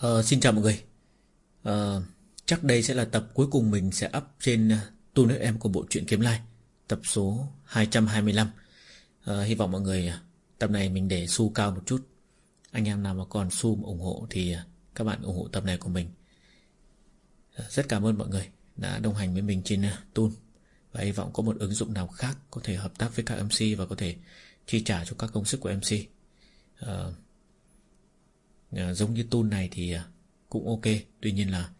Ờ, xin chào mọi người. Ờ, Chắc đây sẽ là tập cuối cùng mình sẽ up trên ờ, tu nước em của bộ truyện Kiếm Lai Tập số 225 ờ, Hy vọng mọi người ờ, tập này mình để xu cao một chút. Anh em nào mà còn xu mà ủng hộ thì ờ, các bạn ủng hộ tập này của mình. Rất cảm ơn mọi người đã đồng hành với mình trên uh, Và hy vọng có một ứng dụng nào khác có thể hợp tác với các MC và có thể chi trả cho các công sức của MC uh, Ờ, giống như Tôn này thì ờ, cũng ok. Tuy nhiên là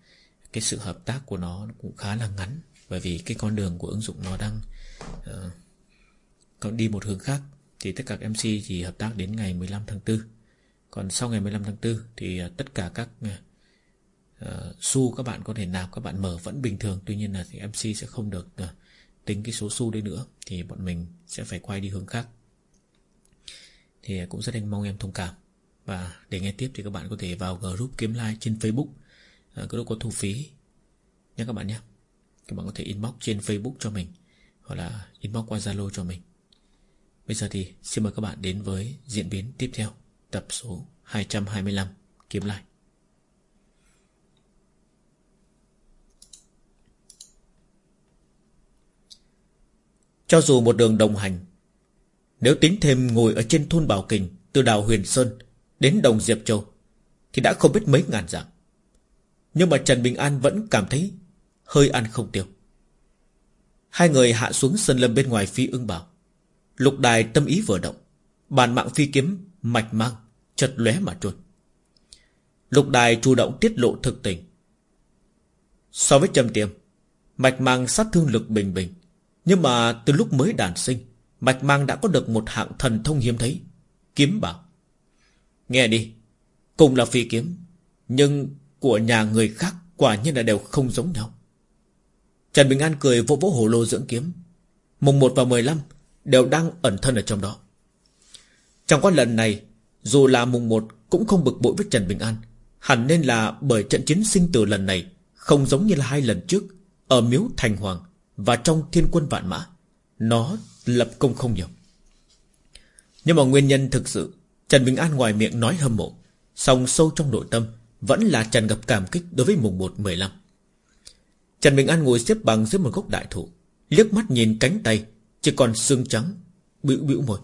cái sự hợp tác của nó cũng khá là ngắn Bởi vì cái con đường của ứng dụng nó đang ờ, uh, Còn đi một hướng khác. Thì tất cả các MC chỉ hợp tác đến ngày 15 tháng 4 Còn sau ngày 15 tháng 4 Thì tất cả các uh, xu các bạn có thể nạp Các bạn mở vẫn bình thường. Tuy nhiên là thì MC sẽ không được uh, tính cái số xu đấy nữa. Thì bọn mình sẽ phải quay đi hướng khác. Thì cũng rất anh mong em thông cảm và để nghe tiếp thì các bạn có thể vào group kiếm like trên Facebook. Ờ, à, Group có thu phí Nhé các bạn nhé. Các bạn có thể inbox trên Facebook cho mình Hoặc là inbox qua Zalo cho mình. Bây giờ thì xin mời các bạn đến với diễn biến tiếp theo Tập số 225 Kiếm Like. Cho dù một đường đồng hành Nếu tính thêm ngồi ở trên thôn Bảo Kình Từ đảo Huyền Sơn Đến đồng Diệp Châu Thì đã không biết mấy ngàn dặm Nhưng mà Trần Bình An vẫn cảm thấy Hơi ăn không tiêu. Hai người hạ xuống sân lâm bên ngoài phi ưng bảo. Lục đài tâm ý vừa động, Bàn mạng phi kiếm Mạch mang chật lóe mà trôi. Lục đài chủ động tiết lộ thực tình. So với châm tiêm Mạch mang sát thương lực bình bình. Nhưng mà từ lúc mới đàn sinh, Mạch mang đã có được một hạng thần thông hiếm thấy, Kiếm bảo. Nghe đi, Cùng là phi kiếm, Nhưng của nhà người khác quả nhiên là đều không giống nhau. Trần Bình An cười vỗ vỗ hồ lô dưỡng kiếm. Mùng 1 và 15 Đều đang ẩn thân ở trong đó. Trong qua lần này, Dù là mùng 1 cũng không bực bội với Trần Bình An. Hẳn nên là bởi trận chiến sinh tử lần này Không giống như là hai lần trước Ở miếu Thành Hoàng Và trong thiên quân vạn mã. Nó lập công không nhiều. Nhưng mà nguyên nhân thực sự Trần Bình An ngoài miệng nói hâm mộ, Song sâu trong nội tâm Vẫn là tràn ngập cảm kích đối với mùng 1 15 Trần Bình An ngồi xếp bằng dưới một gốc đại thụ, liếc mắt nhìn cánh tay, Chỉ còn xương trắng, Bĩu bĩu môi.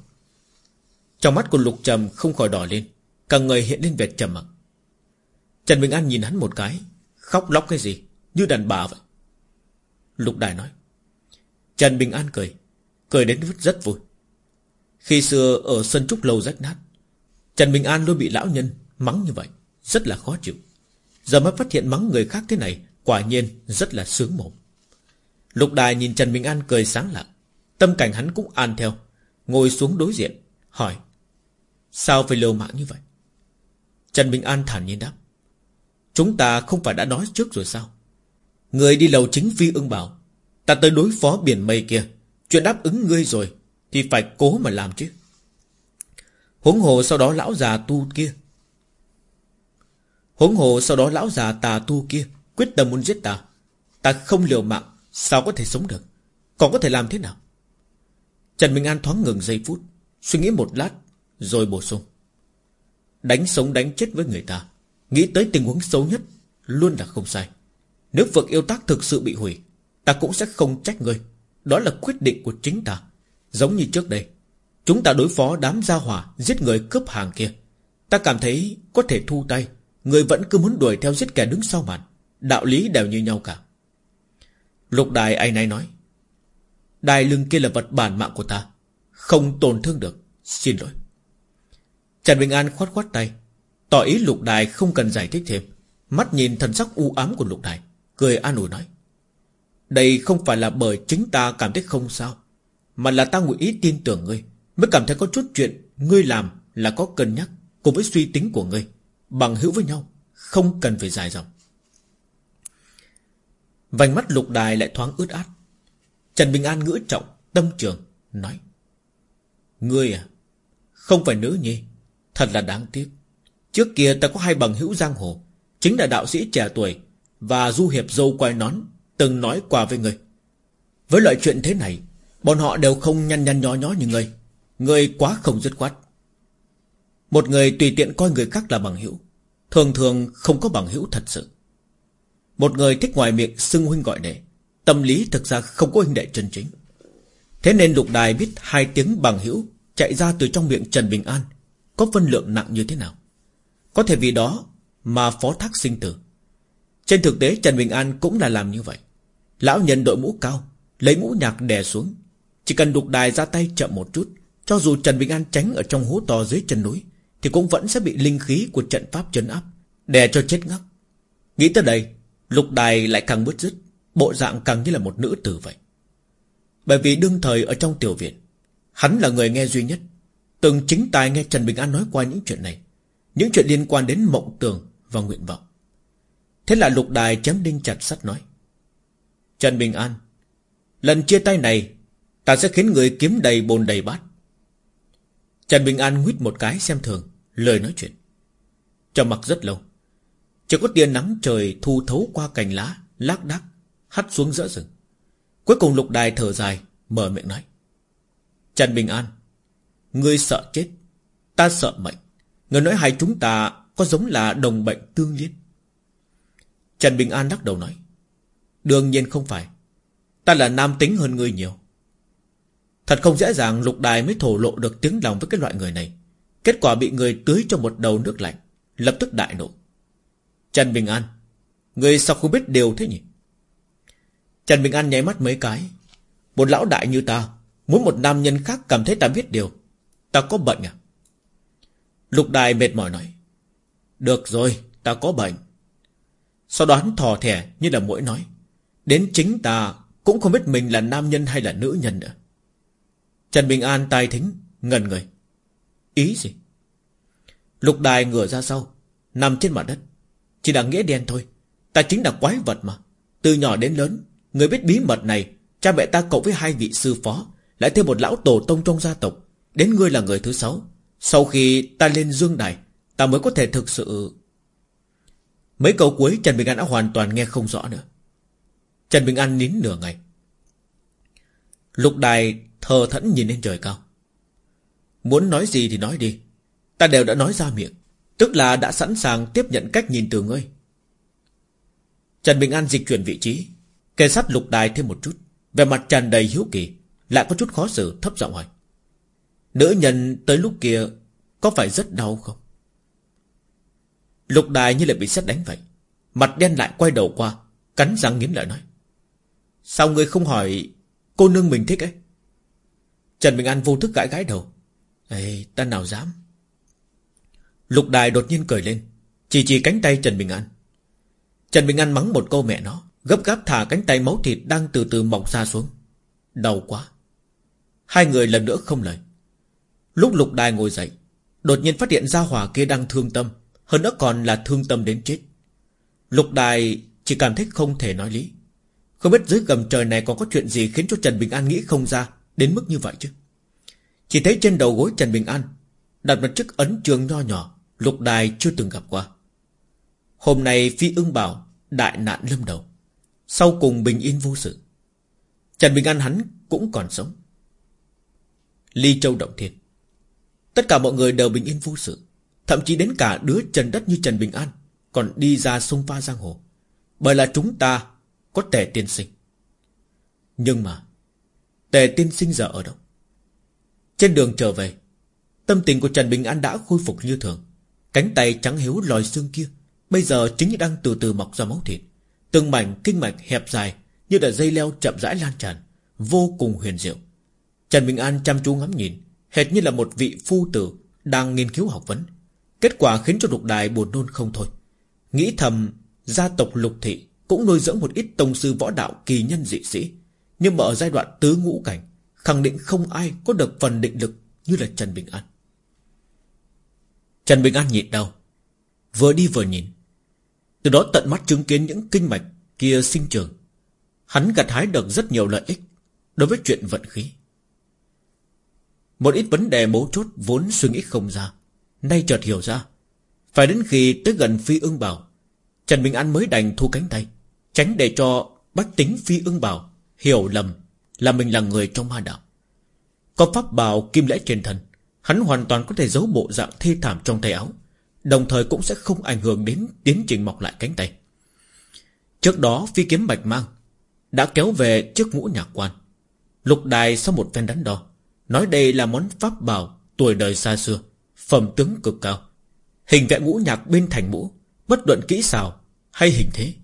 Trong mắt của Lục Trầm không khỏi đỏ lên, Cả người hiện lên vẻ trầm mặc. Trần Bình An nhìn hắn một cái, Khóc lóc cái gì, Như đàn bà vậy. Lục Đại nói, Trần Bình An cười Cười đến rất vui. Khi xưa ở sân trúc lâu rách nát Trần Bình An luôn bị lão nhân mắng như vậy, Rất là khó chịu. Giờ mới phát hiện mắng người khác thế này, Quả nhiên rất là sướng mồm. Lục đài nhìn Trần Bình An cười sáng lặng Tâm cảnh hắn cũng an theo, Ngồi xuống đối diện, Hỏi, Sao phải liều mạng như vậy? Trần Bình An thản nhiên đáp, Chúng ta không phải đã nói trước rồi sao? Người đi lầu chính phi ưng bảo Ta tới đối phó biển mây kia, Chuyện đáp ứng ngươi rồi Thì phải cố mà làm chứ. Huống hồ sau đó lão già tu kia. Huống hồ sau đó lão già tà tu kia, Quyết tâm muốn giết ta. Ta không liều mạng, Sao có thể sống được? Còn có thể làm thế nào? Trần Minh An thoáng ngừng giây phút, Suy nghĩ một lát, Rồi bổ sung. Đánh sống đánh chết với người ta, Nghĩ tới tình huống xấu nhất, Luôn là không sai. Nếu vực yêu tác thực sự bị hủy, Ta cũng sẽ không trách ngươi. Đó là quyết định của chính ta, Giống như trước đây. Chúng ta đối phó đám gia hỏa, Giết người cướp hàng kia. Ta cảm thấy có thể thu tay. Người vẫn cứ muốn đuổi theo giết kẻ đứng sau màn Đạo lý đều như nhau cả. Lục đài ai này nói, Đài lưng kia là vật bản mạng của ta. Không tổn thương được. Xin lỗi. Trần Bình An khoát khoát tay. Tỏ ý lục đài không cần giải thích thêm. Mắt nhìn thần sắc u ám của lục đài, Cười an ủi nói, Đây không phải là bởi chính ta cảm thấy không sao, Mà là ta ngụy ý tin tưởng ngươi. Mới cảm thấy có chút chuyện Ngươi làm là có cân nhắc Cùng với suy tính của ngươi, Bằng hữu với nhau, Không cần phải dài dòng. Vành mắt lục đài lại thoáng ướt át. Trần Bình An ngữ trọng, Tâm trường, Nói, Ngươi à Không phải nữ nhi, Thật là đáng tiếc. Trước kia ta có hai bằng hữu giang hồ, Chính là đạo sĩ trẻ tuổi Và du hiệp dâu quai nón Từng nói qua với ngươi. Với loại chuyện thế này, Bọn họ đều không nhăn nhăn nhó nhó như ngươi. Người quá không dứt khoát. Một người tùy tiện coi người khác là bằng hữu, Thường thường không có bằng hữu thật sự. Một người thích ngoài miệng xưng huynh gọi đệ, Tâm lý thực ra không có huynh đệ chân chính. Thế nên lục đài biết hai tiếng bằng hữu Chạy ra từ trong miệng Trần Bình An Có phân lượng nặng như thế nào. Có thể vì đó mà phó thác sinh tử. Trên thực tế, Trần Bình An cũng là làm như vậy. Lão nhân đội mũ cao, Lấy mũ nhạc đè xuống. Chỉ cần đục đài ra tay chậm một chút cho dù Trần Bình An tránh ở trong hố to dưới chân núi, Thì cũng vẫn sẽ bị linh khí của trận pháp chấn áp, Đè cho chết ngắc. Nghĩ tới đây, Lục đài lại càng bứt rứt, Bộ dạng càng như là một nữ tử vậy. Bởi vì đương thời ở trong tiểu viện, Hắn là người nghe duy nhất, Từng chính tài nghe Trần Bình An nói qua những chuyện này, Những chuyện liên quan đến mộng tường Và nguyện vọng. Thế là lục đài chém đinh chặt sắt nói, Trần Bình An, Lần chia tay này, Ta sẽ khiến người kiếm đầy bồn đầy bát Trần Bình An nguyết một cái xem thường, Lời nói chuyện. Trầm mặc rất lâu. Chỉ có tia nắng trời thu thấu qua cành lá, Lác đác, Hắt xuống giữa rừng. Cuối cùng lục đài thở dài, Mở miệng nói. Trần Bình An, Ngươi sợ chết, Ta sợ mệnh. Người nói hai chúng ta Có giống là đồng bệnh tương liên. Trần Bình An lắc đầu nói. Đương nhiên không phải. Ta là nam tính hơn ngươi nhiều. Thật không dễ dàng lục đài mới thổ lộ được tiếng lòng với cái loại người này. Kết quả bị người tưới cho một đầu nước lạnh, Lập tức đại nộ. Trần Bình An, Người sao không biết điều thế nhỉ? Trần Bình An nháy mắt mấy cái. Một lão đại như ta, Muốn một nam nhân khác cảm thấy ta biết điều. Ta có bệnh à? Lục đài mệt mỏi nói. Được rồi, ta có bệnh. Sau đó hắn thò thẻ như là mũi nói. Đến chính ta, Cũng không biết mình là nam nhân hay là nữ nhân nữa. Trần Bình An tai thính Ngần người. Ý gì? Lục đài ngửa ra sau, Nằm trên mặt đất. Chỉ là nghĩa đen thôi. Ta chính là quái vật mà. Từ nhỏ đến lớn, Người biết bí mật này, Cha mẹ ta cộng với hai vị sư phó, Lại thêm một lão tổ tông trong gia tộc. Đến ngươi là người thứ sáu. Sau khi ta lên dương đài, Ta mới có thể thực sự Mấy câu cuối Trần Bình An đã hoàn toàn nghe không rõ nữa. Trần Bình An nín nửa ngày. Lục đài thờ thẫn nhìn lên trời cao. Muốn nói gì thì nói đi. Ta đều đã nói ra miệng, Tức là đã sẵn sàng tiếp nhận cách nhìn từ ngươi. Trần Bình An dịch chuyển vị trí, Kề sát lục đài thêm một chút Về mặt tràn đầy hiếu kỳ, Lại có chút khó xử, thấp giọng hỏi. Nữ nhân tới lúc kia Có phải rất đau không? Lục đài như là bị xét đánh vậy, Mặt đen lại quay đầu qua, Cắn răng nghiến lợi nói. Sao ngươi không hỏi Cô nương mình thích ấy? Trần Bình An vô thức gãi gãi đầu. Ê, ta nào dám? Lục đài đột nhiên cười lên. Chỉ chỉ cánh tay Trần Bình An. Trần Bình An mắng một câu mẹ nó, Gấp gáp thả cánh tay máu thịt Đang từ từ mọc ra xuống. Đau quá. Hai người lần nữa không lời. Lúc lục đài ngồi dậy, Đột nhiên phát hiện ra hỏa kia đang thương tâm, Hơn nữa còn là thương tâm đến chết. Lục đài chỉ cảm thấy không thể nói lý. Không biết dưới gầm trời này còn có chuyện gì Khiến cho Trần Bình An nghĩ không ra Đến mức như vậy chứ? Chỉ thấy trên đầu gối Trần Bình An Đặt một chiếc ấn trường nho nhỏ Lục đài chưa từng gặp qua. Hôm nay Phi ưng bảo Đại nạn lâm đầu, Sau cùng bình yên vô sự. Trần Bình An hắn cũng còn sống. Ly Châu Động Thiên. Tất cả mọi người đều bình yên vô sự, Thậm chí đến cả đứa trần đất như Trần Bình An Còn đi ra sông pha giang hồ, Bởi là chúng ta Có thể tiên sinh. Nhưng mà Tề tiên sinh giờ ở đâu? Trên đường trở về, Tâm tình của Trần Bình An đã khôi phục như thường. Cánh tay trắng hiếu lòi xương kia, Bây giờ chính đang từ từ mọc ra máu thịt. Từng mảnh kinh mạch hẹp dài Như là dây leo chậm rãi lan tràn, Vô cùng huyền diệu. Trần Bình An chăm chú ngắm nhìn, Hệt như là một vị phu tử Đang nghiên cứu học vấn. Kết quả khiến cho lục đài buồn nôn không thôi. Nghĩ thầm, Gia tộc lục thị Cũng nuôi dưỡng một ít tông sư võ đạo kỳ nhân dị sĩ. Nhưng mà ở giai đoạn tứ ngũ cảnh, Khẳng định không ai có được phần định lực Như là Trần Bình An. Trần Bình An nhịn đau, Vừa đi vừa nhìn. Từ đó tận mắt chứng kiến những kinh mạch kia sinh trường Hắn gặt hái được rất nhiều lợi ích Đối với chuyện vận khí. Một ít vấn đề mấu chốt Vốn suy nghĩ không ra, Nay chợt hiểu ra. Phải đến khi tới gần Phi ưng bảo, Trần Bình An mới đành thu cánh tay, Tránh để cho bách tính Phi ưng bảo Hiểu lầm là mình là người trong ma đạo. Có pháp bào kim lễ trên thân, Hắn hoàn toàn có thể giấu bộ dạng thê thảm trong tay áo, Đồng thời cũng sẽ không ảnh hưởng đến tiến trình mọc lại cánh tay. Trước đó, phi kiếm bạch mang Đã kéo về trước ngũ nhạc quan. Lục đài sau một phen đắn đo, Nói đây là món pháp bào Tuổi đời xa xưa, Phẩm tướng cực cao. Hình vẽ ngũ nhạc bên thành mũ, Bất luận kỹ xào hay hình thế,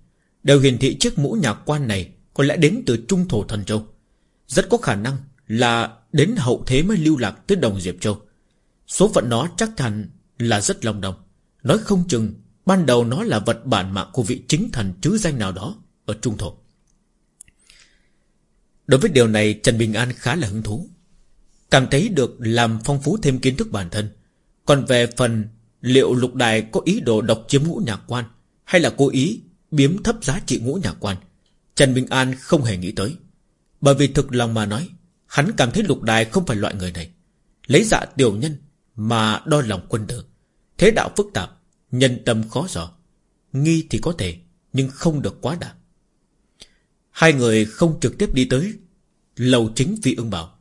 Đều hiển thị chiếc mũ nhạc quan này có lẽ đến từ Trung Thổ Thần Châu. Rất có khả năng là Đến hậu thế mới lưu lạc tới Đồng Diệp Châu. Số phận nó chắc chắn là rất lòng đồng. Nói không chừng, Ban đầu nó là vật bản mạng của vị chính thần chứ danh nào đó Ở Trung Thổ. Đối với điều này, Trần Bình An khá là hứng thú. Cảm thấy được làm phong phú thêm kiến thức bản thân. Còn về phần Liệu lục đài có ý đồ độc chiếm ngũ nhạc quan Hay là cố ý Biếm thấp giá trị ngũ nhạc quan Trần Bình An không hề nghĩ tới. Bởi vì thực lòng mà nói Hắn cảm thấy lục đài không phải loại người này. Lấy dạ tiểu nhân Mà đo lòng quân tử. Thế đạo phức tạp Nhân tâm khó dò. Nghi thì có thể Nhưng không được quá đà. Hai người không trực tiếp đi tới Lầu chính vị ưng bảo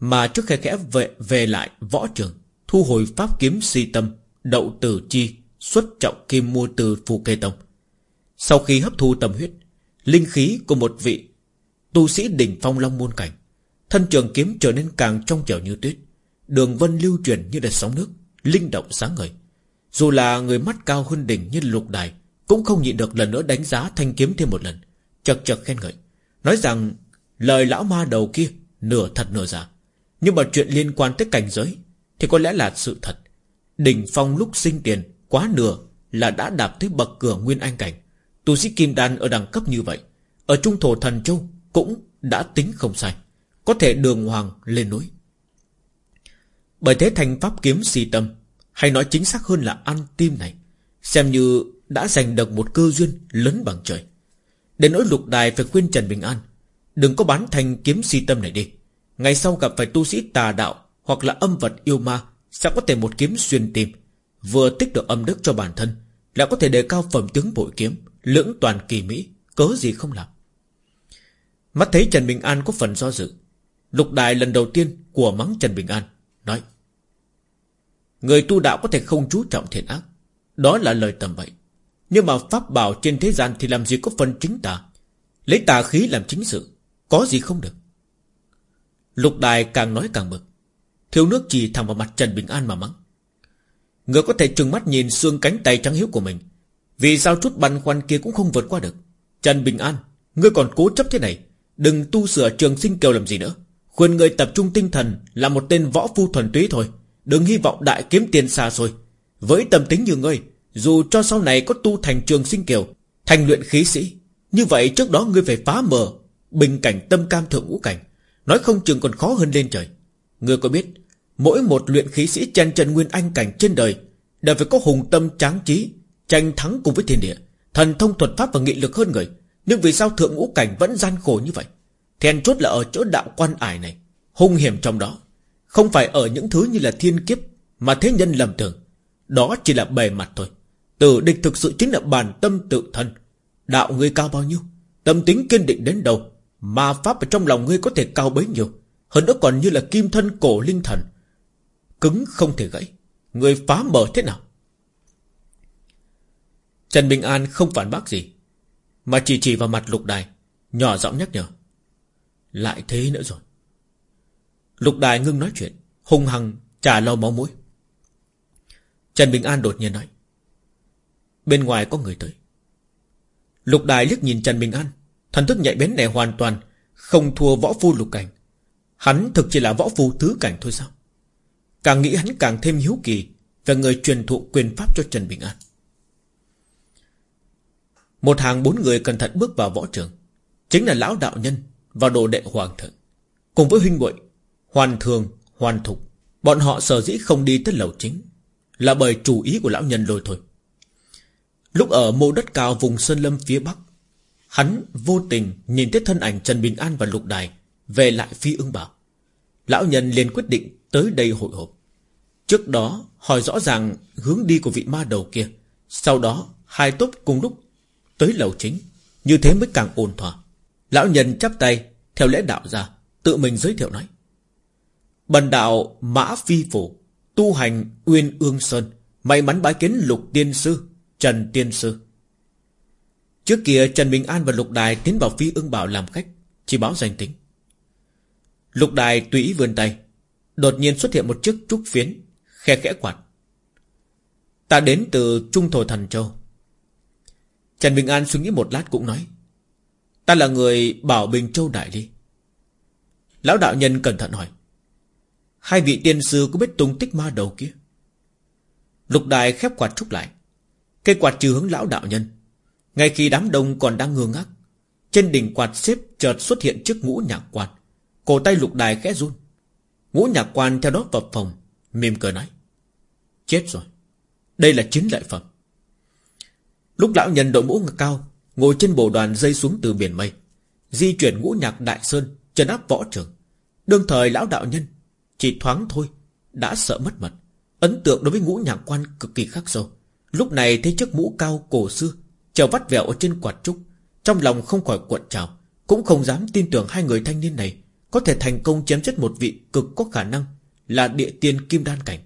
Mà trước khi khẽ về, về lại võ trường Thu hồi pháp kiếm si tâm Đậu tử chi Xuất trọng kim mua từ phù kê tông. Sau khi hấp thu tâm huyết Linh khí của một vị Tu sĩ đỉnh phong long môn cảnh. Thân trường kiếm trở nên càng trong trẻo như tuyết. Đường vân lưu truyền như đợt sóng nước, Linh động sáng ngời. Dù là người mắt cao hơn đỉnh như lục đài, Cũng không nhịn được lần nữa đánh giá thanh kiếm thêm một lần, Chật chật khen ngợi. Nói rằng, lời lão ma đầu kia, Nửa thật nửa giả. Nhưng mà chuyện liên quan tới cảnh giới, Thì có lẽ là sự thật. Đỉnh phong lúc sinh tiền, Quá nửa là đã đạp tới bậc cửa nguyên anh cảnh. Tu sĩ kim đan ở đẳng cấp như vậy, Ở trung thổ thần châu Cũng đã tính không sai, Có thể đường hoàng lên núi. Bởi thế thành pháp kiếm si tâm, Hay nói chính xác hơn là ăn tim này, Xem như đã giành được một cơ duyên lớn bằng trời. Đến nỗi lục đài phải khuyên Trần Bình An, Đừng có bán thành kiếm si tâm này đi. Ngày sau gặp phải tu sĩ tà đạo Hoặc là âm vật yêu ma, Sẽ có thể một kiếm xuyên tim, Vừa tích được âm đức cho bản thân, Lại có thể đề cao phẩm tướng bội kiếm Lưỡng toàn kỳ mỹ, Cớ gì không làm? Mắt thấy Trần Bình An có phần do dự, Lục đài lần đầu tiên của mắng Trần Bình An, Nói, Người tu đạo có thể không chú trọng thiện ác, Đó là lời tầm bậy. Nhưng mà pháp bảo trên thế gian Thì làm gì có phần chính tà? Lấy tà khí làm chính sự, Có gì không được? Lục đài càng nói càng bực, Thiếu nước chỉ thẳng vào mặt Trần Bình An mà mắng, Người có thể trừng mắt nhìn xương cánh tay trắng hiếu của mình vì sao chút băn khoăn kia cũng không vượt qua được? Trần Bình An, Ngươi còn cố chấp thế này, Đừng tu sửa trường sinh kiều làm gì nữa. Khuyên ngươi tập trung tinh thần Là một tên võ phu thuần túy thôi. Đừng hy vọng đại kiếm tiền xa xôi. Với tâm tính như ngươi, Dù cho sau này có tu thành trường sinh kiều, Thành luyện khí sĩ, Như vậy trước đó ngươi phải phá mờ, Bình cảnh tâm cam thượng ngũ cảnh. Nói không chừng còn khó hơn lên trời. Ngươi có biết, Mỗi một luyện khí sĩ chen chân nguyên anh cảnh trên đời Đều phải có hùng tâm tráng trí Tranh thắng cùng với thiên địa. Thần thông thuật pháp và nghị lực hơn người. Nhưng vì sao thượng ngũ cảnh vẫn gian khổ như vậy? Then chốt là ở chỗ đạo quan ải này, Hung hiểm trong đó. Không phải ở những thứ như là thiên kiếp Mà thế nhân lầm tưởng. Đó chỉ là bề mặt thôi. Tử địch thực sự chính là bản tâm tự thân. Đạo ngươi cao bao nhiêu? Tâm tính kiên định đến đâu? Ma pháp ở trong lòng ngươi có thể cao bấy nhiêu? Hơn nữa còn như là kim thân cổ linh thần. Cứng không thể gãy. Người phá mở thế nào? Trần Bình An không phản bác gì, Mà chỉ chỉ vào mặt lục đài, Nhỏ giọng nhắc nhở. Lại thế nữa rồi. Lục đài ngưng nói chuyện, Hung hăng trả lau máu mũi. Trần Bình An đột nhiên nói, Bên ngoài có người tới. Lục đài liếc nhìn Trần Bình An, Thần thức nhạy bén này hoàn toàn Không thua võ phu lục cảnh. Hắn thực chỉ là võ phu thứ cảnh thôi sao? Càng nghĩ hắn càng thêm hiếu kỳ Về người truyền thụ quyền pháp cho Trần Bình An. Một hàng bốn người cẩn thận bước vào võ trường. Chính là lão đạo nhân Và đồ đệ hoàng thượng. Cùng với huynh muội Hoàn thường, hoàn thục Bọn họ sở dĩ không đi tới lầu chính Là bởi chủ ý của lão nhân rồi thôi. Lúc ở mộ đất cao vùng Sơn Lâm phía Bắc Hắn vô tình nhìn thấy thân ảnh Trần Bình An và Lục Đài Về lại phi ưng bảo. Lão nhân liền quyết định tới đây hội họp. Trước đó hỏi rõ ràng hướng đi của vị ma đầu kia. Sau đó hai tốp cùng lúc tới lầu chính. Như thế mới càng ổn thỏa Lão nhân chắp tay, Theo lễ đạo ra, Tự mình giới thiệu nói. Bần đạo Mã Phi Phủ Tu hành Uyên Ương Sơn, May mắn bái kiến lục tiên sư, Trần tiên sư. Trước kia Trần Bình An và Lục Đài tiến vào phi ương bảo làm khách, Chỉ báo danh tính. Lục Đài tùy ý vươn tay, Đột nhiên xuất hiện một chiếc trúc phiến, Khe khẽ quạt. Ta đến từ Trung Thổ Thần Châu Trần Bình An suy nghĩ một lát cũng nói, Ta là người bảo Bình Châu Đại Ly Lão đạo nhân cẩn thận hỏi, Hai vị tiên sư có biết tung tích ma đầu kia? Lục đài khép quạt trúc lại, Cây quạt trừ hướng lão đạo nhân. Ngay khi đám đông còn đang ngơ ngác, Trên đỉnh quạt xếp chợt xuất hiện chiếc ngũ nhạc quan. Cổ tay lục đài khẽ run. Ngũ nhạc quan theo đó vào phòng Mềm cười nói, Chết rồi, Đây là chính lợi phẩm. Lúc lão nhân đội mũ cao, Ngồi trên bộ đoàn dây xuống từ biển mây, Di chuyển ngũ nhạc đại sơn Trần áp võ trường. Đương thời lão đạo nhân, Chỉ thoáng thôi, Đã sợ mất mật, Ấn tượng đối với ngũ nhạc quan cực kỳ khắc sâu. Lúc này thấy chiếc mũ cao cổ xưa Chờ vắt vẹo ở trên quạt trúc, Trong lòng không khỏi cuộn trào, Cũng không dám tin tưởng hai người thanh niên này Có thể thành công chém chết một vị cực có khả năng Là địa tiên kim đan cảnh.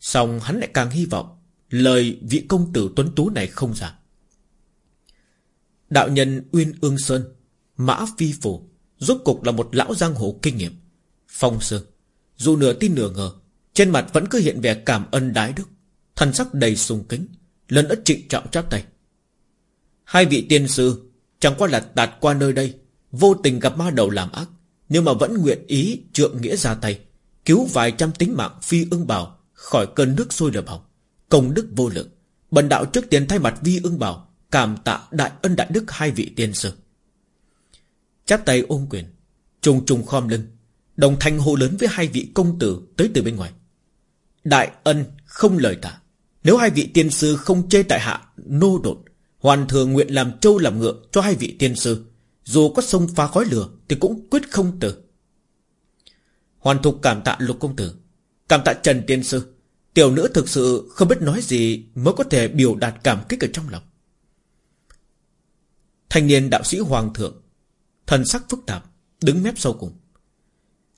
Xong hắn lại càng hy vọng Lời vị công tử tuấn tú này không giả Đạo nhân Uyên Ương Sơn, Mã Phi Phủ Rốt cục là một lão giang hồ kinh nghiệm. Phong sơn, Dù nửa tin nửa ngờ, Trên mặt vẫn cứ hiện vẻ cảm ơn đái đức. Thần sắc đầy sùng kính, Lần ất trịnh trọng chắp tay. Hai vị tiên sư, Chẳng qua là tạt qua nơi đây, Vô tình gặp ma đầu làm ác, Nhưng mà vẫn nguyện ý trượng nghĩa ra tay, Cứu vài trăm tính mạng phi ưng bảo Khỏi cơn nước sôi lửa bỏng Công đức vô lượng. Bần đạo trước tiên thay mặt vi ưng bảo Cảm tạ đại ân đại đức hai vị tiên sư. Chắp tay ôm quyền, Trùng trùng khom lưng, Đồng thanh hô lớn với hai vị công tử Tới từ bên ngoài. Đại ân không lời tạ Nếu hai vị tiên sư không chê tại hạ Nô đột Hoàn thường nguyện làm trâu làm ngựa cho hai vị tiên sư, Dù có sông phá khói lửa Thì cũng quyết không từ. Hoàn thục cảm tạ lục công tử, Cảm tạ Trần Tiên Sư. Tiểu nữ thực sự không biết nói gì Mới có thể biểu đạt cảm kích ở trong lòng. Thanh niên đạo sĩ Hoàng Thượng, Thần sắc phức tạp, Đứng mép sâu cùng.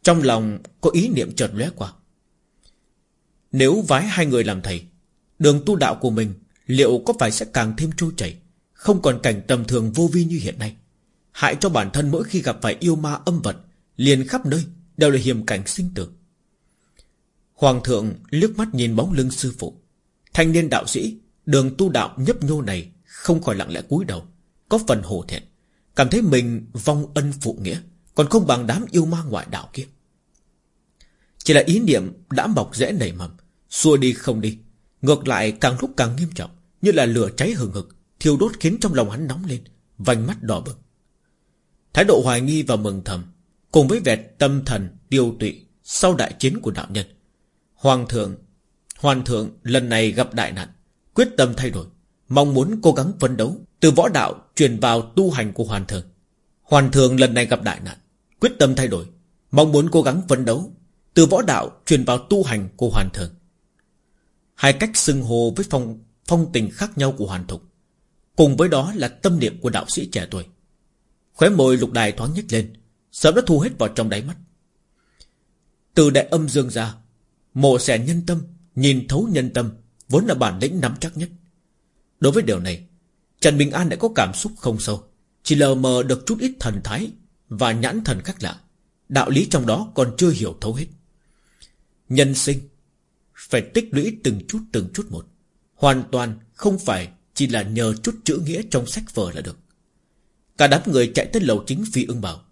Trong lòng có ý niệm chợt lóe qua. Nếu vái hai người làm thầy, Đường tu đạo của mình Liệu có phải sẽ càng thêm trôi chảy, Không còn cảnh tầm thường vô vi như hiện nay? Hại cho bản thân mỗi khi gặp phải yêu ma âm vật, Liền khắp nơi Đều là hiểm cảnh sinh tử. Hoàng thượng liếc mắt nhìn bóng lưng sư phụ. Thanh niên đạo sĩ, Đường tu đạo nhấp nhô này Không khỏi lặng lẽ cúi đầu. Có phần hổ thẹn, Cảm thấy mình vong ân phụ nghĩa, Còn không bằng đám yêu ma ngoại đạo kia. Chỉ là ý niệm đã mọc rễ nảy mầm, Xua đi không đi, Ngược lại càng lúc càng nghiêm trọng, Như là lửa cháy hừng hực, Thiêu đốt khiến trong lòng hắn nóng lên, Vành mắt đỏ bừng. Thái độ hoài nghi và mừng thầm, Cùng với vẻ tâm thần tiêu tụy Sau đại chiến của đạo nhân, Hoàng thượng Hoàng thượng lần này gặp đại nạn, Quyết tâm thay đổi. Mong muốn cố gắng phấn đấu Từ võ đạo truyền vào tu hành của hoàn thượng Hoàn thượng lần này gặp đại nạn, Quyết tâm thay đổi, Mong muốn cố gắng phấn đấu Từ võ đạo truyền vào tu hành của hoàn thượng Hai cách xưng hồ với phong phong tình khác nhau của hoàn thục, Cùng với đó là tâm niệm của đạo sĩ trẻ tuổi. Khóe môi lục đài thoáng nhếch lên, Sớm đã thu hết vào trong đáy mắt. Từ đại âm dương ra, Mộ xẻ nhân tâm, Nhìn thấu nhân tâm, Vốn là bản lĩnh nắm chắc nhất. Đối với điều này, Trần Bình An đã có cảm xúc không sâu. Chỉ lờ mờ được chút ít thần thái Và nhãn thần khác lạ. Đạo lý trong đó còn chưa hiểu thấu hết. Nhân sinh Phải tích lũy từng chút từng chút một. Hoàn toàn không phải Chỉ là nhờ chút chữ nghĩa trong sách vở là được. Cả đám người chạy tới lầu chính phi ưng bảo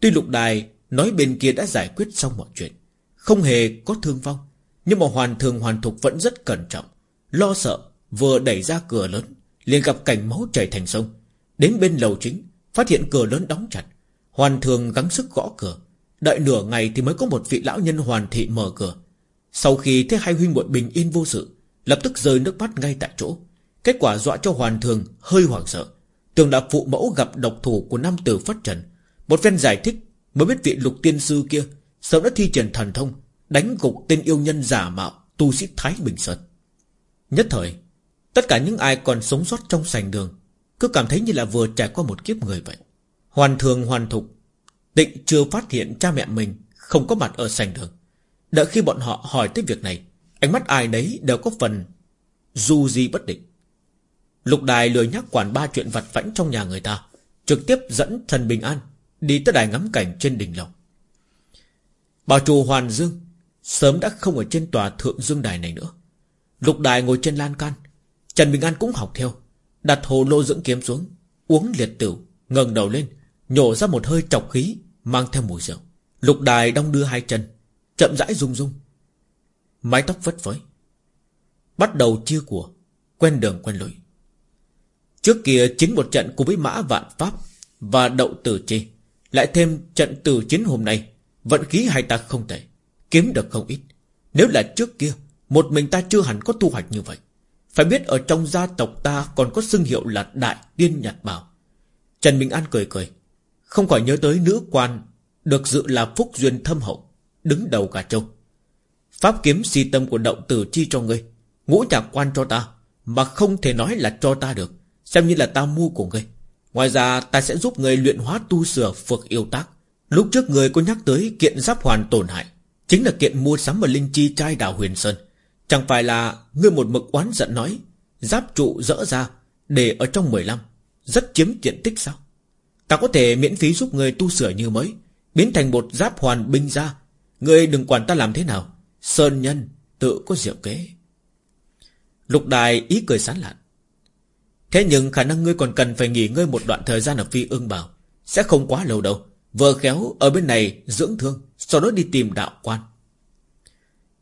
Tuy lục đài nói bên kia đã giải quyết xong mọi chuyện, Không hề có thương vong, Nhưng mà hoàn thường hoàn thục vẫn rất cẩn trọng, Lo sợ vừa đẩy ra cửa lớn, liền gặp cảnh máu chảy thành sông. Đến bên lầu chính, Phát hiện cửa lớn đóng chặt. Hoàn thường gắng sức gõ cửa. Đợi nửa ngày thì mới có một vị lão nhân hoàn thị mở cửa. Sau khi thấy hai huynh muội bình yên vô sự, Lập tức rơi nước mắt ngay tại chỗ. Kết quả dọa cho hoàn thường hơi hoảng sợ. Tưởng là phụ mẫu gặp độc thủ của nam tử phát Trần. Một phen giải thích Mới biết vị lục tiên sư kia Sớm đã thi triển thần thông, Đánh gục tên yêu nhân giả mạo Tu sĩ Thái Bình Sơn. Nhất thời Tất cả những ai còn sống sót trong sành đường, Cứ cảm thấy như là vừa trải qua một kiếp người vậy. Hoàn thường, hoàn thục Tịnh chưa phát hiện cha mẹ mình Không có mặt ở sành đường. Đợi khi bọn họ hỏi tới việc này, Ánh mắt ai đấy đều có phần Du di bất định. Lục đài lười nhắc quản ba chuyện vặt vãnh trong nhà người ta, Trực tiếp dẫn thần Bình An Đi tới đài ngắm cảnh trên đỉnh lộc Bảo chủ Hoàn Dương Sớm đã không ở trên tòa thượng dương đài này nữa. Lục đài ngồi trên lan can Trần Bình An cũng học theo, Đặt hồ lô dưỡng kiếm xuống, Uống liệt tử, ngẩng đầu lên, Nhổ ra một hơi chọc khí, Mang theo mùi rượu. Lục đài đong đưa hai chân, Chậm rãi rung rung. Mái tóc vất phới, Bắt đầu chia của, Quen đường quen lối. Trước kia chính một trận cùng với mã vạn pháp Và đậu tử chi, Lại thêm trận tử chiến hôm nay, Vận khí hai ta không tệ, Kiếm được không ít. Nếu là trước kia, Một mình ta chưa hẳn có thu hoạch như vậy. Phải biết ở trong gia tộc ta Còn có xưng hiệu là Đại Tiên Nhật Bảo. Trần Minh An cười cười. Không khỏi nhớ tới nữ quan Được dự là phúc duyên thâm hậu, Đứng đầu cả châu. Pháp kiếm si tâm của động tử chi cho ngươi, Ngũ nhạc quan cho ta, Mà không thể nói là cho ta được, Xem như là ta mua của ngươi. Ngoài ra, ta sẽ giúp ngươi luyện hóa tu sửa phược yêu tác. Lúc trước người có nhắc tới kiện giáp hoàn tổn hại, Chính là kiện mua sắm ở Linh Chi trai đảo Huyền Sơn. Chẳng phải là Ngươi một mực oán giận nói, Giáp trụ dỡ ra, Để ở trong 15 Rất chiếm diện tích sao? Ta có thể miễn phí giúp ngươi tu sửa như mới, Biến thành một giáp hoàn binh ra. Ngươi đừng quản ta làm thế nào, Sơn nhân tự có diệu kế. Lục đài ý cười sán lạn. Thế nhưng khả năng ngươi còn cần phải nghỉ ngơi một đoạn thời gian ở phi ương bảo Sẽ không quá lâu đâu. Vừa khéo ở bên này dưỡng thương, Sau đó đi tìm đạo quan.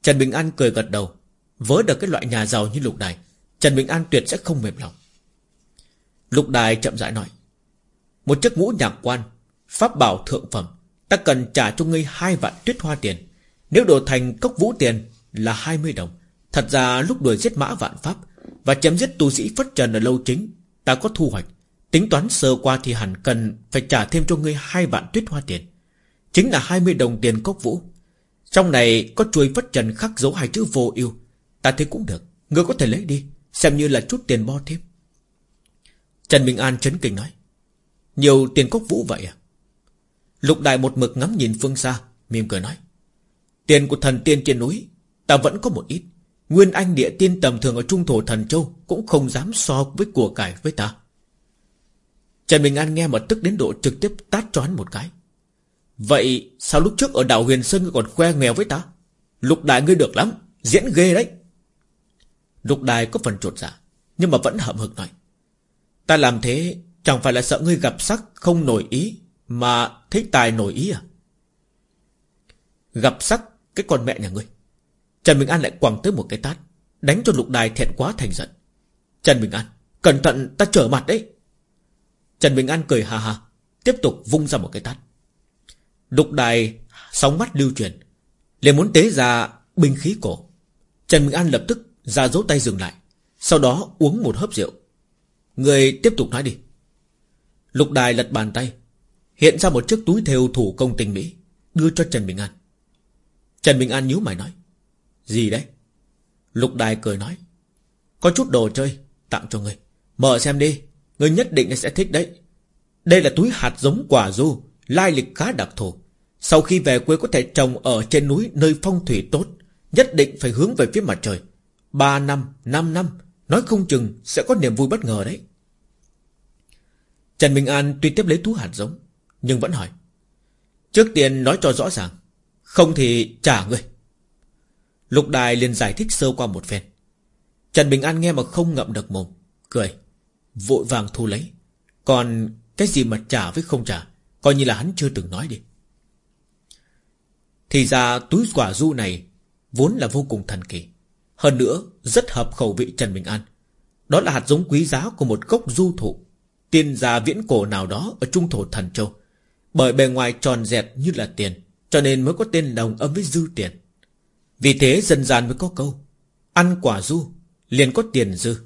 Trần Bình An cười gật đầu. Vớ được cái loại nhà giàu như lục đài, Trần Bình An tuyệt sẽ không mềm lòng. Lục đài chậm rãi nói, Một chiếc ngũ nhạc quan, Pháp bảo thượng phẩm, Ta cần trả cho ngươi hai vạn tuyết hoa tiền. Nếu đổi thành cốc vũ tiền là 20 đồng. Thật ra lúc đuổi giết mã vạn pháp Và chém giết tu sĩ phất trần ở lâu chính, Ta có thu hoạch. Tính toán sơ qua thì hẳn cần Phải trả thêm cho ngươi hai vạn tuyết hoa tiền. Chính là 20 đồng tiền cốc vũ. Trong này có chuôi phất trần khắc dấu hai chữ vô yêu Ta thấy cũng được. Ngươi có thể lấy đi, Xem như là chút tiền bo thêm. Trần Bình An chấn kinh nói. Nhiều tiền cốc vũ vậy à? Lục đại một mực ngắm nhìn phương xa, Mỉm cười nói. Tiền của thần tiên trên núi, Ta vẫn có một ít. Nguyên anh địa tiên tầm thường ở Trung Thổ Thần Châu Cũng không dám so với của cải với ta. Trần Bình An nghe mà tức đến độ trực tiếp tát cho hắn một cái. Vậy sao lúc trước ở đảo Huyền Sơn ngươi còn khoe nghèo với ta? Lục đại ngươi được lắm, Diễn ghê đấy. Lục đài có phần trột dạ Nhưng mà vẫn hậm hực nói, Ta làm thế chẳng phải là sợ ngươi gặp sắc không nổi ý, Mà thích tài nổi ý à? Gặp sắc cái con mẹ nhà ngươi. Trần Bình An lại quẳng tới một cái tát, Đánh cho lục đài thẹn quá thành giận. Trần Bình An, Cẩn thận, ta trở mặt đấy. Trần Bình An cười hà hà Tiếp tục vung ra một cái tát. Lục đài sóng mắt lưu truyền, liền muốn tế ra binh khí cổ. Trần Bình An lập tức ra dấu tay dừng lại, Sau đó uống một hớp rượu. Người tiếp tục nói đi. Lục đài lật bàn tay, Hiện ra một chiếc túi thêu thủ công tình mỹ, Đưa cho Trần Bình An. Trần Bình An nhíu mày nói, Gì đấy? Lục đài cười nói, Có chút đồ chơi, tặng cho người. Mở xem đi, Người nhất định sẽ thích đấy. Đây là túi hạt giống quả du, Lai lịch khá đặc thù. Sau khi về quê có thể trồng ở trên núi Nơi phong thủy tốt, Nhất định phải hướng về phía mặt trời. Ba năm, năm năm Nói không chừng sẽ có niềm vui bất ngờ đấy. Trần Minh An tuy tiếp lấy thú hạt giống Nhưng vẫn hỏi Trước tiên nói cho rõ ràng Không thì trả người Lục đài liền giải thích sơ qua một phen. Trần Bình An nghe mà không ngậm được mồm Cười Vội vàng thu lấy. Còn cái gì mà trả với không trả Coi như là hắn chưa từng nói đi. Thì ra túi quả du này Vốn là vô cùng thần kỳ. Hơn nữa, rất hợp khẩu vị Trần Bình An. Đó là hạt giống quý giá của một gốc du thụ, Tiên gia viễn cổ nào đó Ở trung thổ thần châu. Bởi bề ngoài tròn dẹt như là tiền, Cho nên mới có tên đồng âm với dư tiền. Vì thế dân gian mới có câu, Ăn quả du, liền có tiền dư.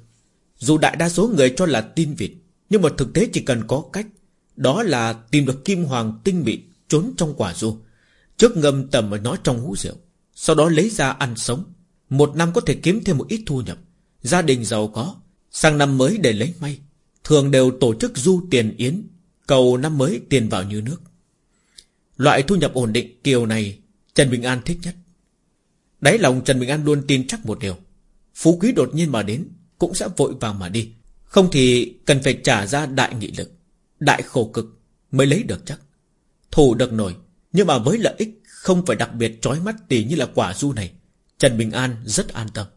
Dù đại đa số người cho là tin vịt, Nhưng mà thực tế chỉ cần có cách, Đó là tìm được kim hoàng tinh bị Trốn trong quả du, Trước ngâm tầm ở nó trong hũ rượu, Sau đó lấy ra ăn sống. Một năm có thể kiếm thêm một ít thu nhập. Gia đình giàu có. Sang năm mới để lấy may. Thường đều tổ chức du tiền yến. Cầu năm mới tiền vào như nước. Loại thu nhập ổn định kiểu này, Trần Bình An thích nhất. Đáy lòng Trần Bình An luôn tin chắc một điều. Phú quý đột nhiên mà đến, Cũng sẽ vội vàng mà đi. Không thì cần phải trả ra đại nghị lực, Đại khổ cực mới lấy được chắc. Thủ được nổi, Nhưng mà với lợi ích không phải đặc biệt trói mắt tỉ như là quả du này. Trần Bình An rất an tâm.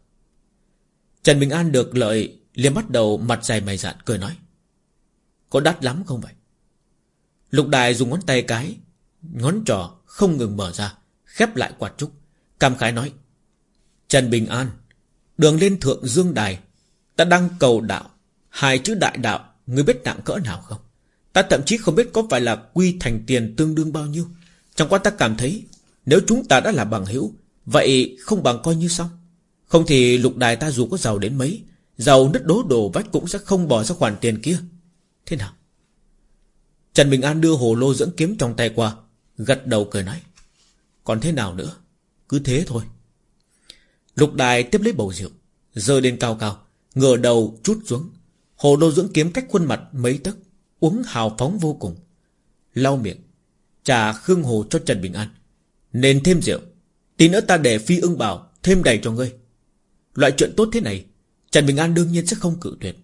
Trần Bình An được lợi, liền bắt đầu mặt dài mày dạn cười nói, Có đắt lắm không vậy? Lục đài dùng ngón tay cái, Ngón trỏ không ngừng mở ra, Khép lại quạt trúc Cam khái nói, Trần Bình An, Đường lên thượng dương đài, Ta đang cầu đạo, Hai chữ đại đạo, Ngươi biết nặng cỡ nào không? Ta thậm chí không biết có phải là quy thành tiền tương đương bao nhiêu. Chẳng qua ta cảm thấy, Nếu chúng ta đã là bằng hữu Vậy không bằng coi như xong. Không thì lục đài ta dù có giàu đến mấy, Giàu nứt đố đổ vách cũng sẽ không bỏ ra khoản tiền kia. Thế nào? Trần Bình An đưa hồ lô dưỡng kiếm trong tay qua, Gật đầu cười nói, Còn thế nào nữa? Cứ thế thôi. Lục đài tiếp lấy bầu rượu Rơi lên cao cao, Ngửa đầu chút xuống. Hồ lô dưỡng kiếm cách khuôn mặt mấy tấc, Uống hào phóng vô cùng. Lau miệng, Trà khương hồ cho Trần Bình An, Nên thêm rượu. Tí nữa ta để phi ưng bảo, Thêm đầy cho ngươi. Loại chuyện tốt thế này, Trần Bình An đương nhiên sẽ không cự tuyệt.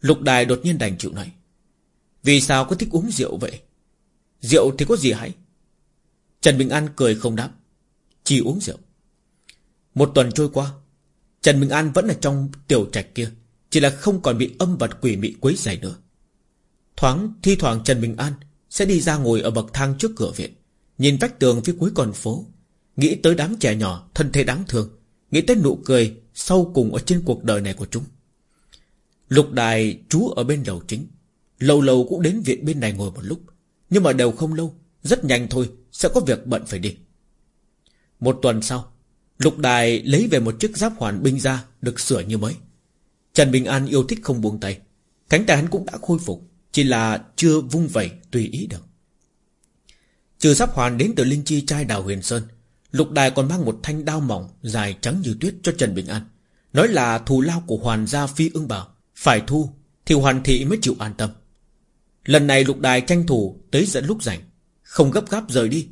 Lục đài đột nhiên đành chịu nói Vì sao có thích uống rượu vậy? Rượu thì có gì hãy Trần Bình An cười không đáp. Chỉ uống rượu. Một tuần trôi qua, Trần Bình An vẫn ở trong tiểu trạch kia, Chỉ là không còn bị âm vật quỷ mị quấy dày nữa. Thoáng, thi thoảng Trần Bình An Sẽ đi ra ngồi ở bậc thang trước cửa viện, Nhìn vách tường phía cuối con phố. Nghĩ tới đám trẻ nhỏ, thân thế đáng thương, Nghĩ tới nụ cười Sau cùng ở trên cuộc đời này của chúng. Lục đài trú ở bên đầu chính, Lâu lâu cũng đến viện bên này ngồi một lúc, Nhưng mà đều không lâu, Rất nhanh thôi, sẽ có việc bận phải đi. Một tuần sau, Lục đài lấy về một chiếc giáp hoàn binh ra Được sửa như mới. Trần Bình An yêu thích không buông tay, Cánh tay hắn cũng đã khôi phục, Chỉ là chưa vung vẩy tùy ý được. Trừ giáp hoàn đến từ Linh Chi trai đào huyền sơn Lục đài còn mang một thanh đao mỏng Dài trắng như tuyết cho Trần Bình An. Nói là thù lao của hoàn gia phi ưng bảo Phải thu Thì hoàn thị mới chịu an tâm. Lần này lục đài tranh thủ tới dẫn lúc rảnh. Không gấp gáp rời đi,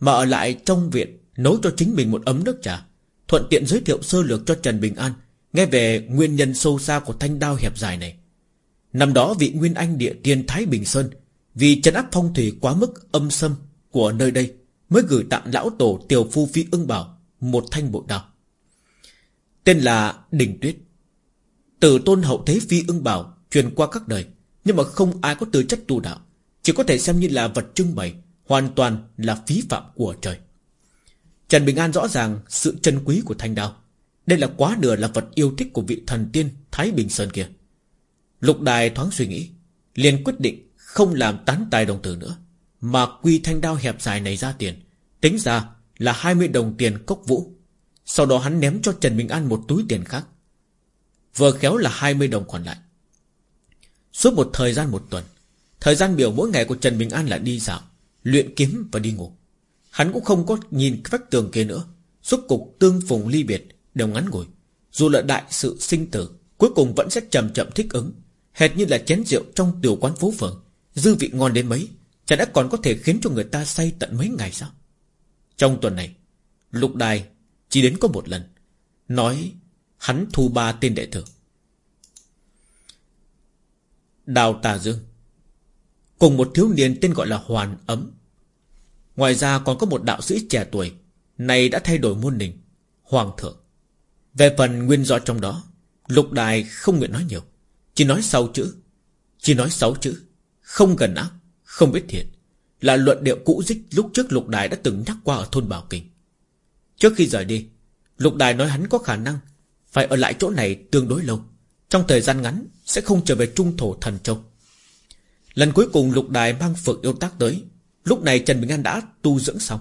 Mà ở lại trong viện Nấu cho chính mình một ấm nước trà. Thuận tiện giới thiệu sơ lược cho Trần Bình An, Nghe về nguyên nhân sâu xa của thanh đao hẹp dài này. Năm đó vị Nguyên Anh địa tiên Thái Bình Sơn Vì trấn áp phong thủy quá mức âm sâm Của nơi đây Mới gửi tặng lão tổ tiểu phu phi ưng bảo Một thanh bộ đao Tên là Đình Tuyết. Từ tôn hậu thế phi ưng bảo Truyền qua các đời, Nhưng mà không ai có tư chất tu đạo, Chỉ có thể xem như là vật trưng bày, Hoàn toàn là phí phạm của trời. Trần Bình An rõ ràng Sự chân quý của thanh đao. Đây là quá nửa là vật yêu thích của vị thần tiên Thái Bình Sơn kia. Lục đài thoáng suy nghĩ, liền quyết định không làm tán tài đồng tử nữa. Mà quy thanh đao hẹp dài này ra tiền, Tính ra là 20 đồng tiền cốc vũ. Sau đó hắn ném cho Trần Bình An một túi tiền khác, Vừa khéo là 20 đồng còn lại. Suốt một thời gian một tuần, Thời gian biểu mỗi ngày của Trần Bình An là đi dạo, Luyện kiếm và đi ngủ. Hắn cũng không có nhìn vách tường kia nữa, Suốt cục tương phùng ly biệt, Đều ngắn ngủi. Dù là đại sự sinh tử, Cuối cùng vẫn sẽ chậm chậm thích ứng, Hệt như là chén rượu trong tiểu quán phố phường, Dư vị ngon đến mấy. Chả đã còn có thể khiến cho người ta say tận mấy ngày sao? Trong tuần này, Lục đài chỉ đến có một lần, Nói hắn thu ba tên đệ tử. Đào Tà Dương, Cùng một thiếu niên tên gọi là Hoàn Ấm. Ngoài ra còn có một đạo sĩ trẻ tuổi, Này đã thay đổi môn đình Hoàng thượng. Về phần nguyên do trong đó, Lục đài không nguyện nói nhiều, Chỉ nói sáu chữ, Chỉ nói sáu chữ, Không gần ác. Không biết thiệt Là luận điệu cũ dích lúc trước lục đài đã từng nhắc qua ở thôn Bảo Kinh Trước khi rời đi, Lục đài nói hắn có khả năng Phải ở lại chỗ này tương đối lâu. Trong thời gian ngắn Sẽ không trở về trung thổ thần châu. Lần cuối cùng lục đài mang phượng yêu tác tới, Lúc này Trần Bình An đã tu dưỡng xong.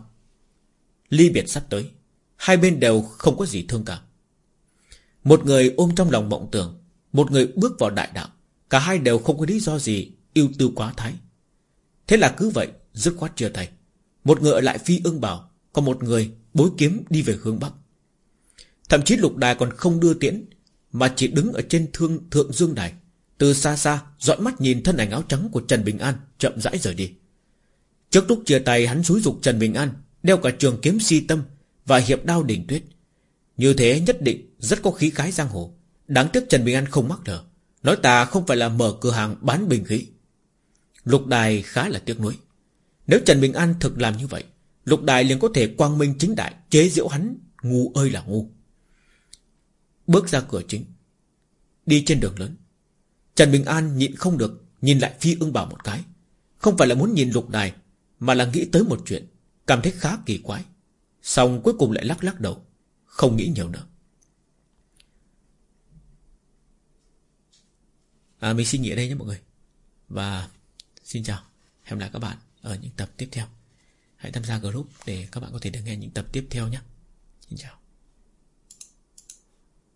Ly biệt sắp tới, Hai bên đều không có gì thương cảm Một người ôm trong lòng mộng tưởng, Một người bước vào đại đạo, Cả hai đều không có lý do gì Yêu tư quá thái. Thế là cứ vậy, dứt khoát chia tay. Một người ở lại phi ương bảo Còn một người bối kiếm đi về hướng Bắc. Thậm chí lục đài còn không đưa tiễn, Mà chỉ đứng ở trên thương thượng dương đài. Từ xa xa dõi mắt nhìn thân ảnh áo trắng của Trần Bình An Chậm rãi rời đi. Trước lúc chia tay, hắn xúi dục Trần Bình An, Đeo cả trường kiếm si tâm Và hiệp đao đỉnh tuyết. Như thế nhất định rất có khí khái giang hồ. Đáng tiếc Trần Bình An không mắc lờ Nói ta không phải là mở cửa hàng bán bình khí. Lục đài khá là tiếc nuối. Nếu Trần Bình An thực làm như vậy Lục đài liền có thể quang minh chính đại Chế diễu hắn ngu ơi là ngu. Bước ra cửa chính Đi trên đường lớn. Trần Bình An nhịn không được Nhìn lại phi ưng bảo một cái. Không phải là muốn nhìn lục đài Mà là nghĩ tới một chuyện Cảm thấy khá kỳ quái. Xong cuối cùng lại lắc lắc đầu Không nghĩ nhiều nữa. À, Mình xin nghỉ ở đây nhé mọi người. Và xin chào, Hẹn gặp lại các bạn ở những tập tiếp theo. Hãy tham gia group để các bạn có thể được nghe những tập tiếp theo nhé. Xin chào.